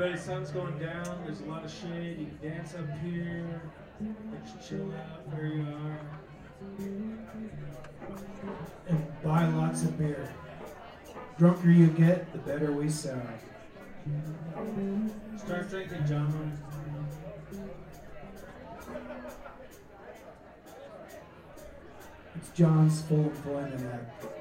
everybody, sun's going down. There's a lot of shade. You can dance up here. Just chill out where you are. and buy lots of beer. Drunker you get, the better we sound. Start drinking, John. It's John's full employment act.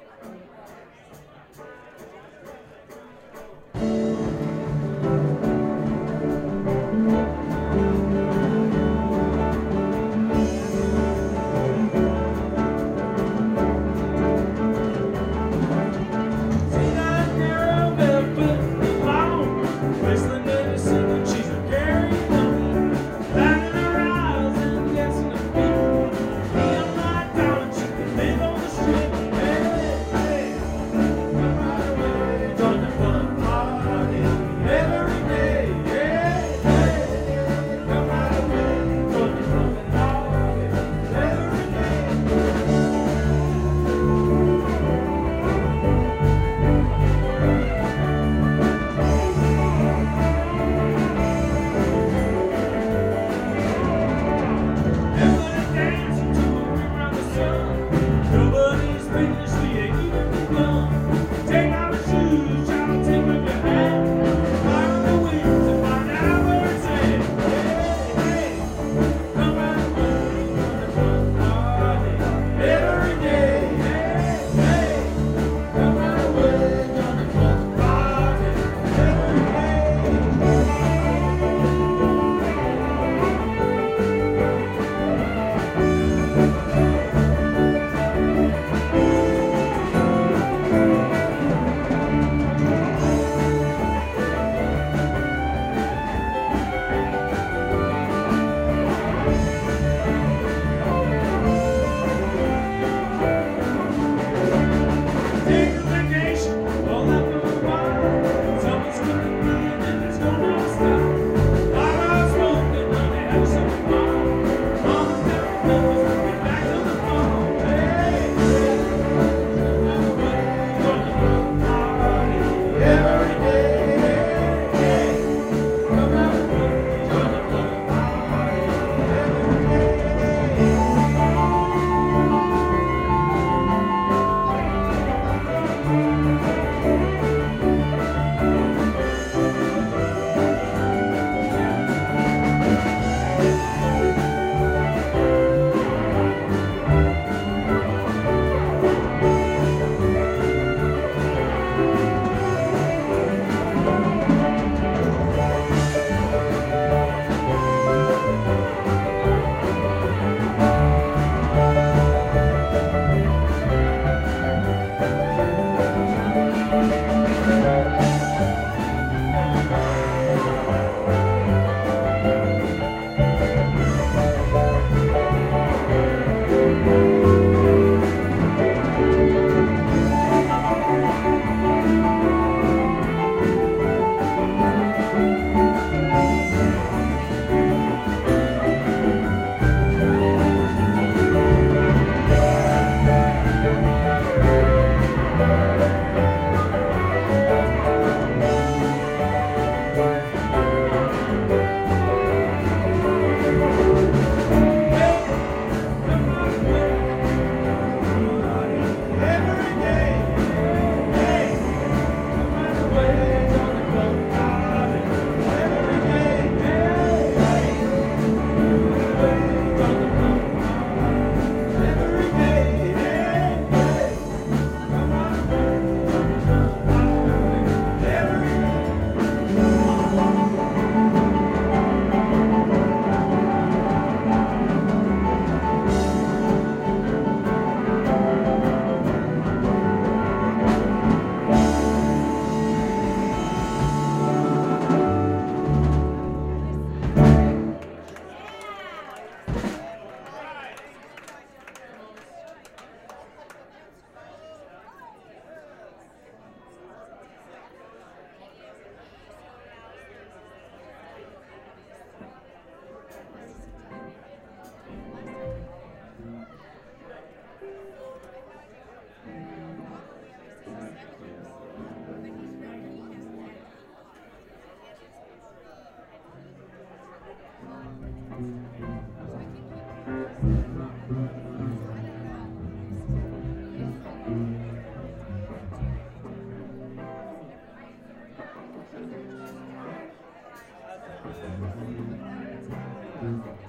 Mm-hmm.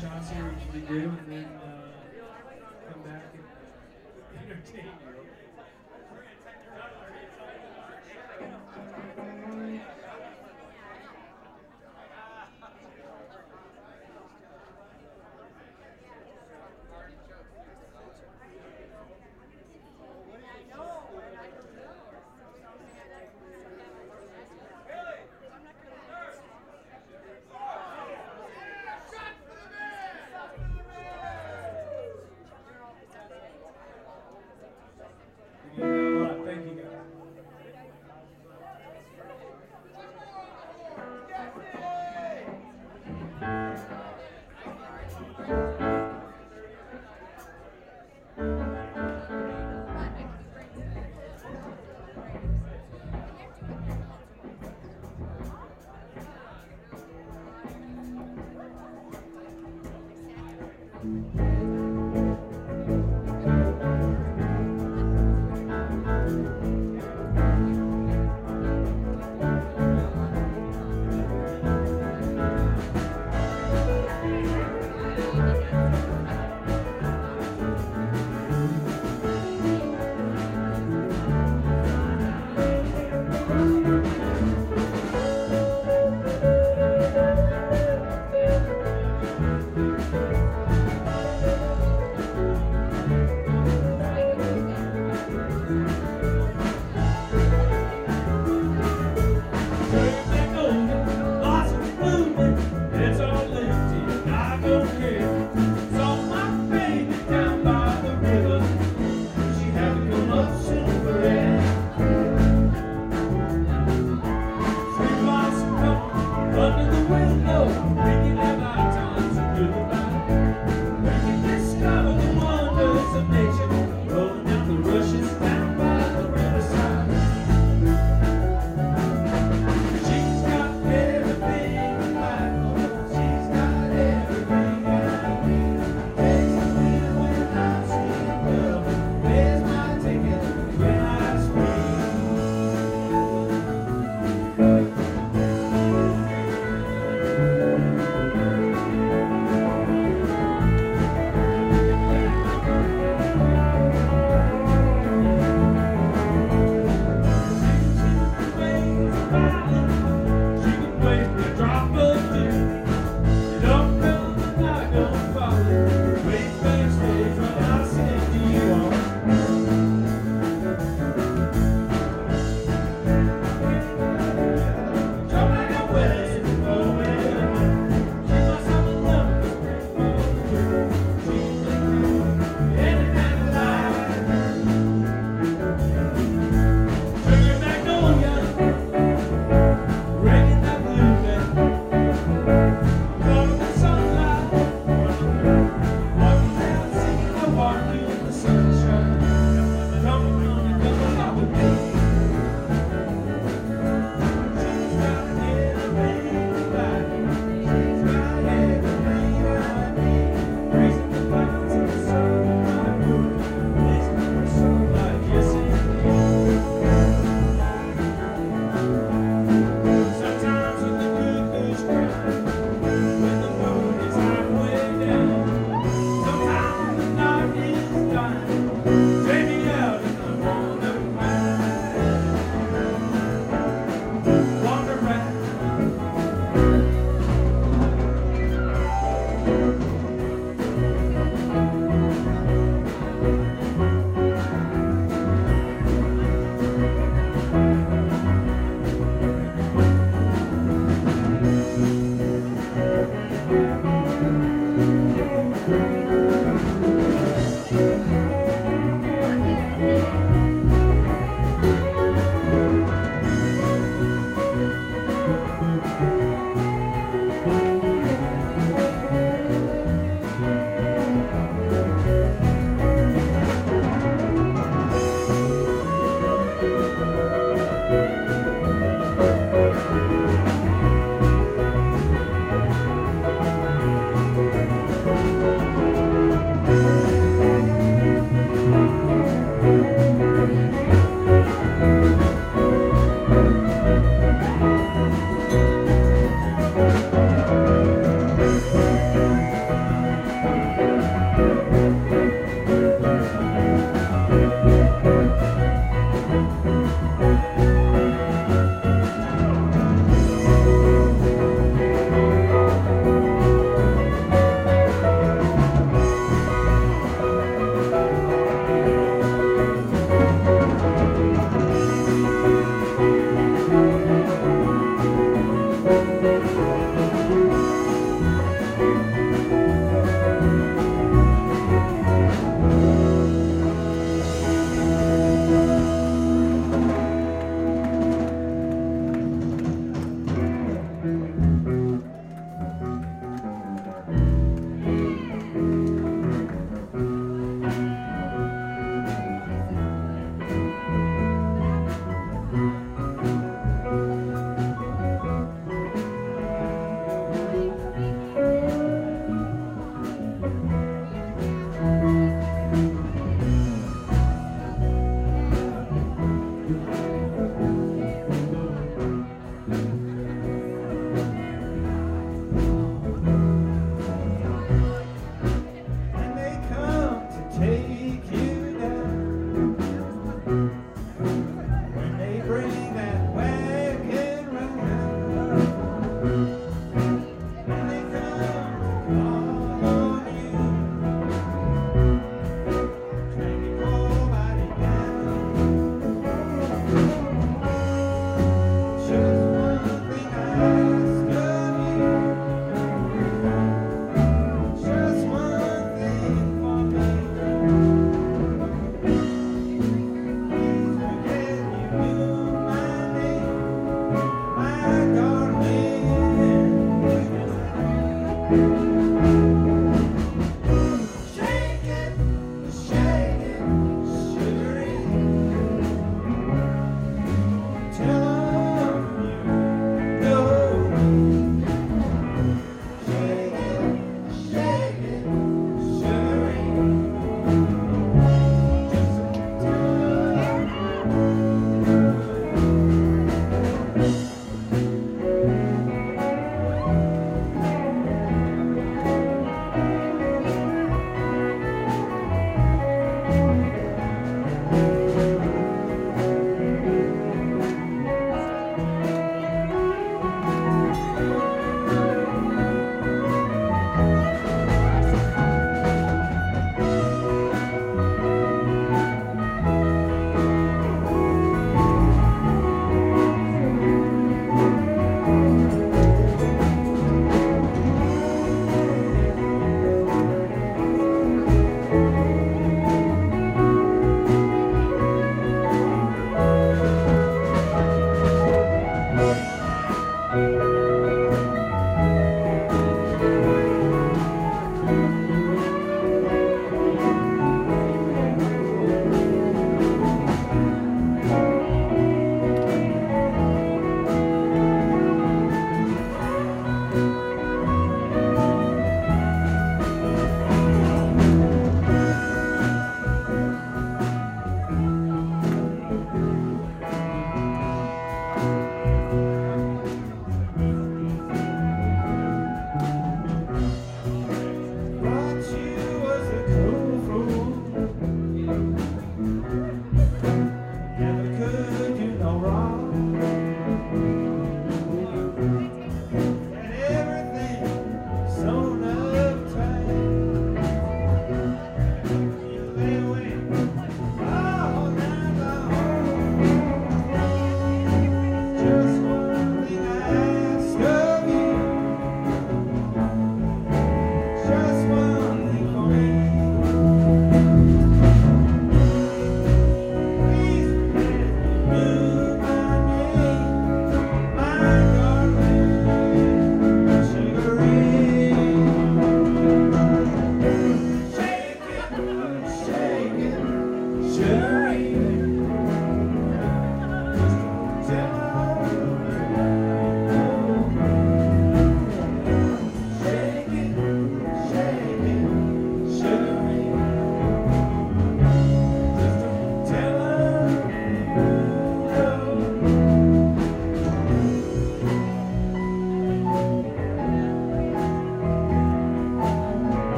shots here, usually do, and then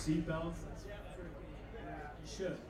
Seatbelts. You should.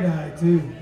Sporting the tie dye too.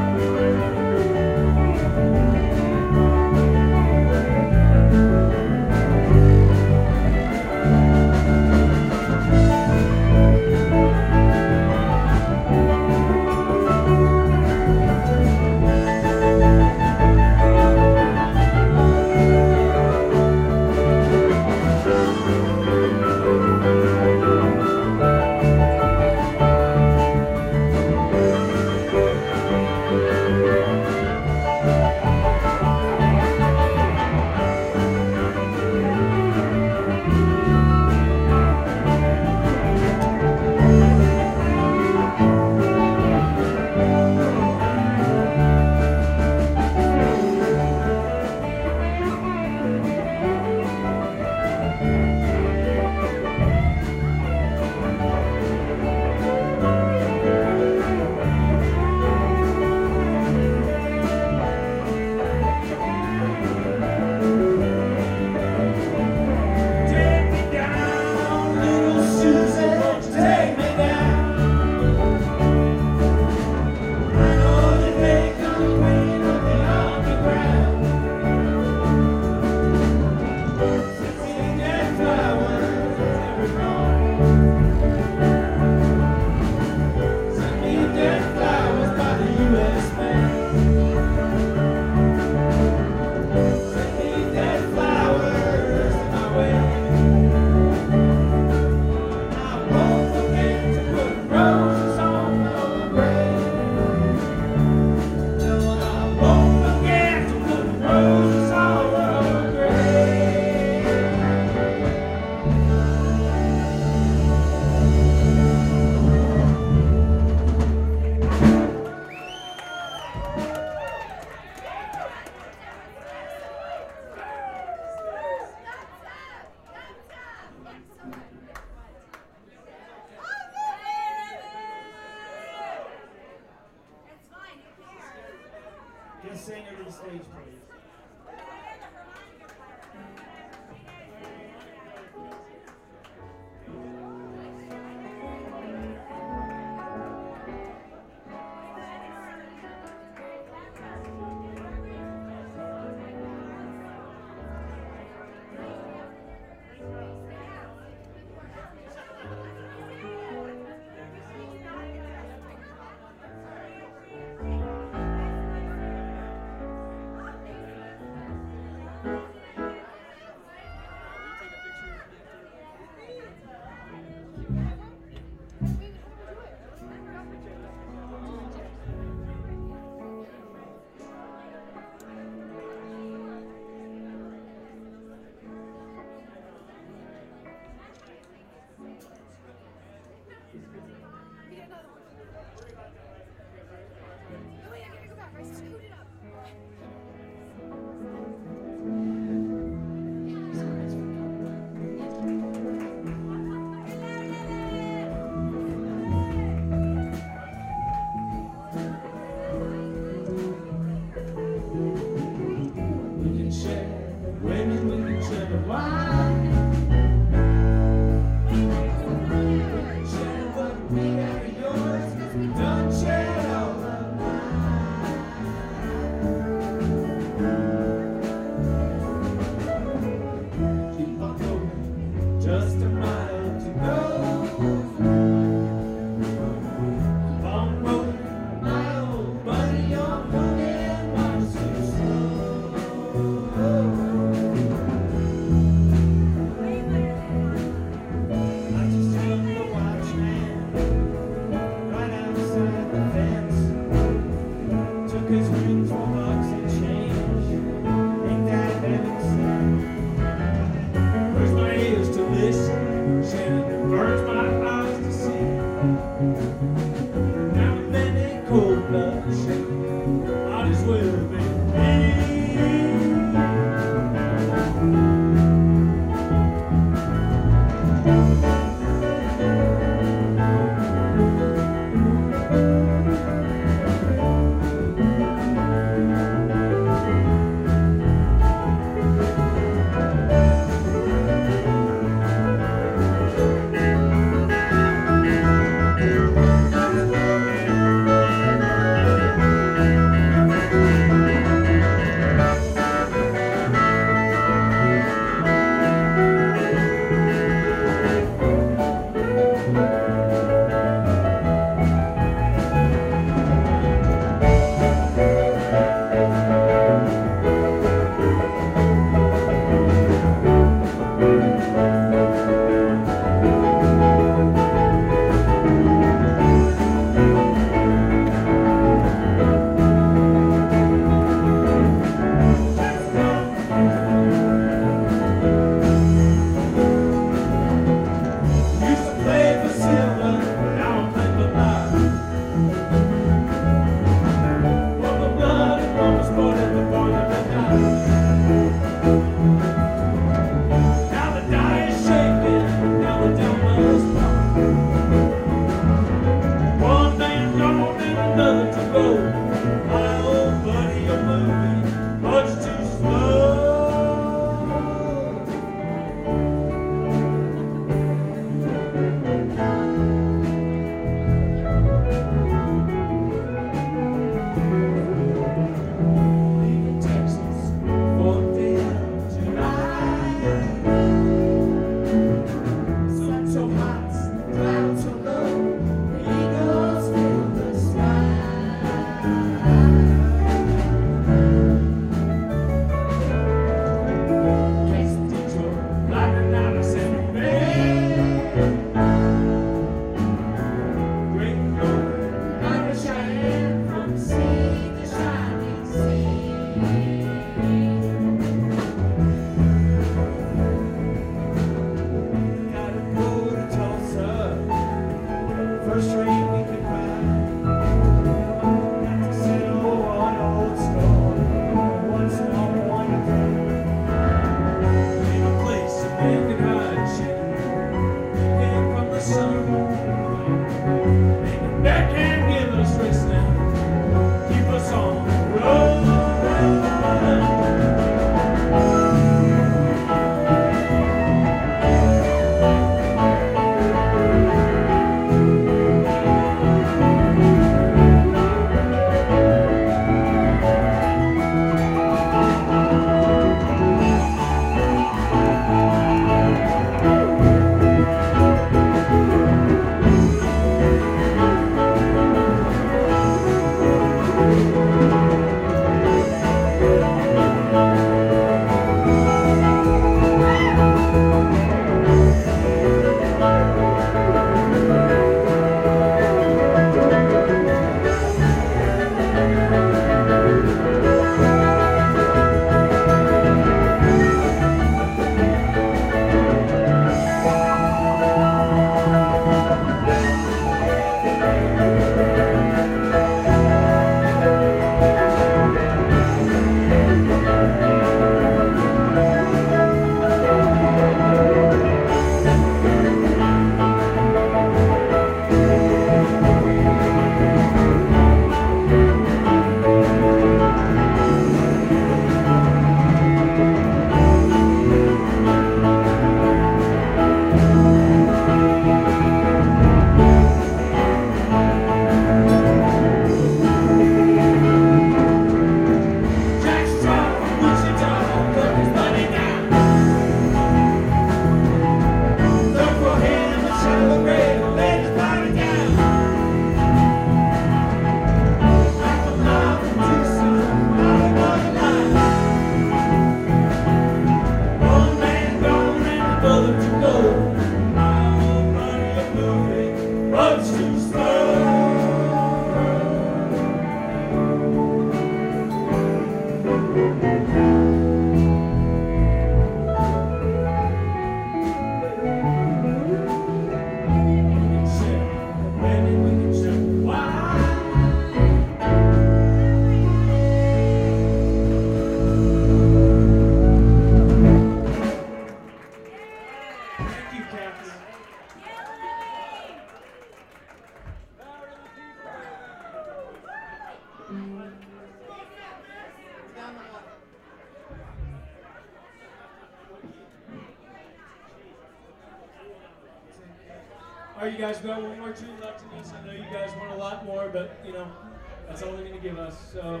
That's all they're going to give us. So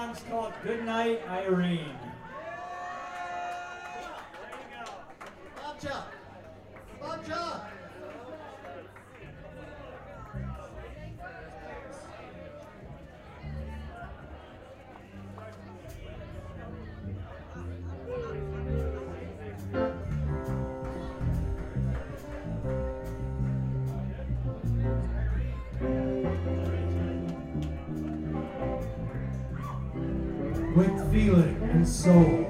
song's called Good Night, Irene. feeling and soul.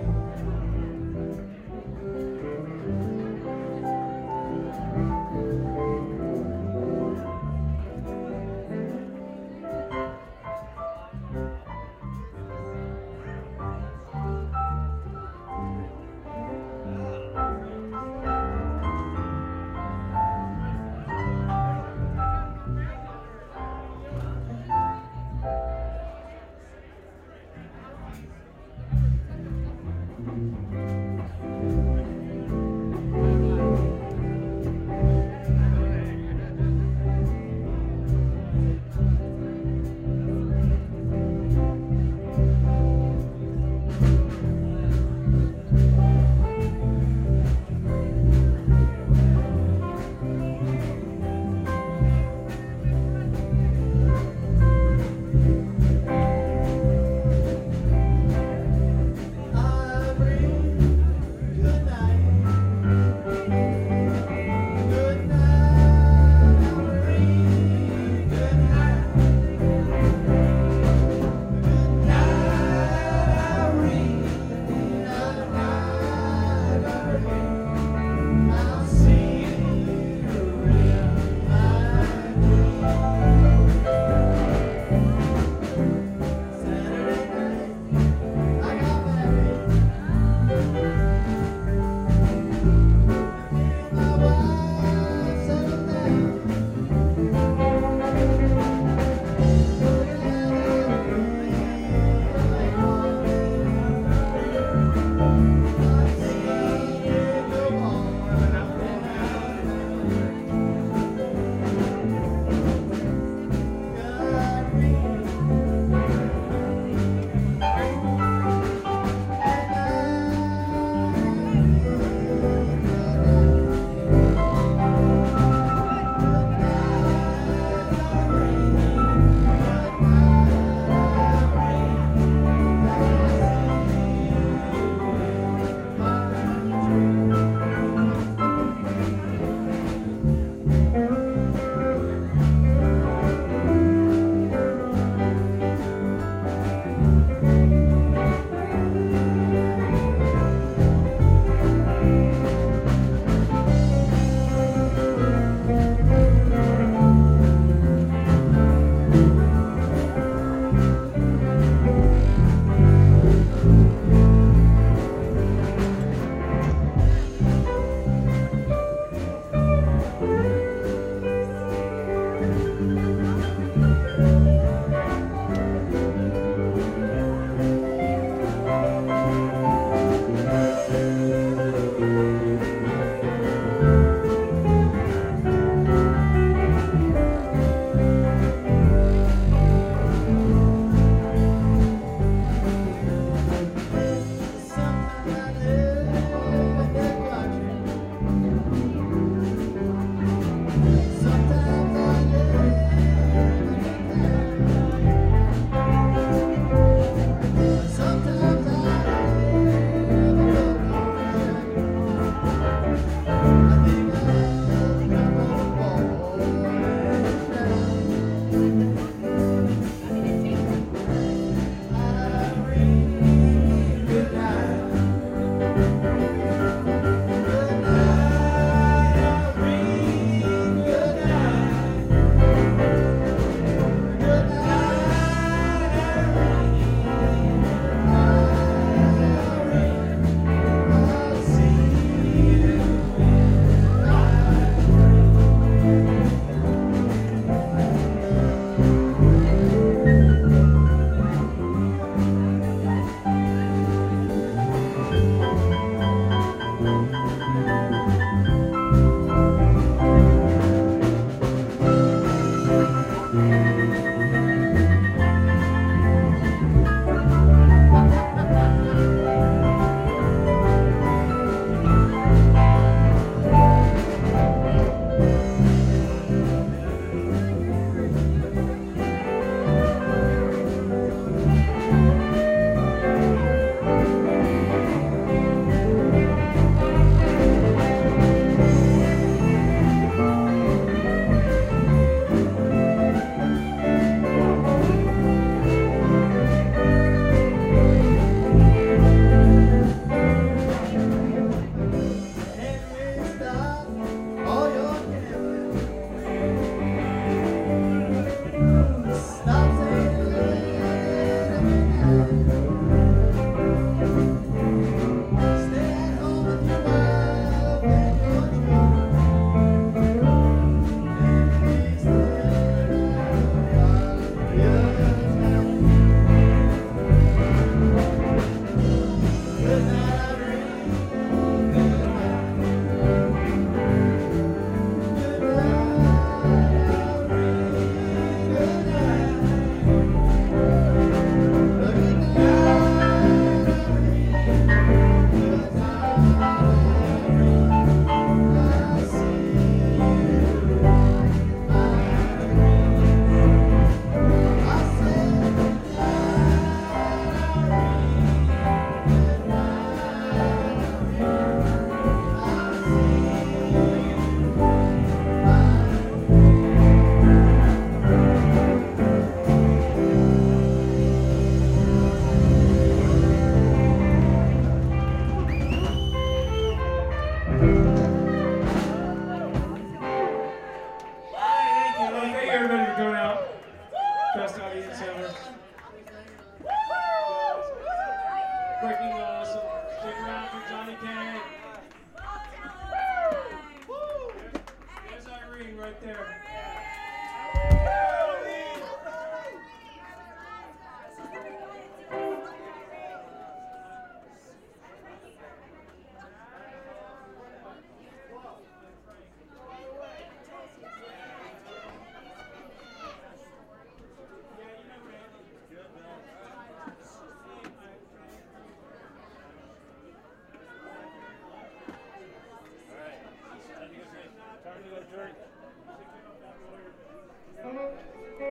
you a jerk.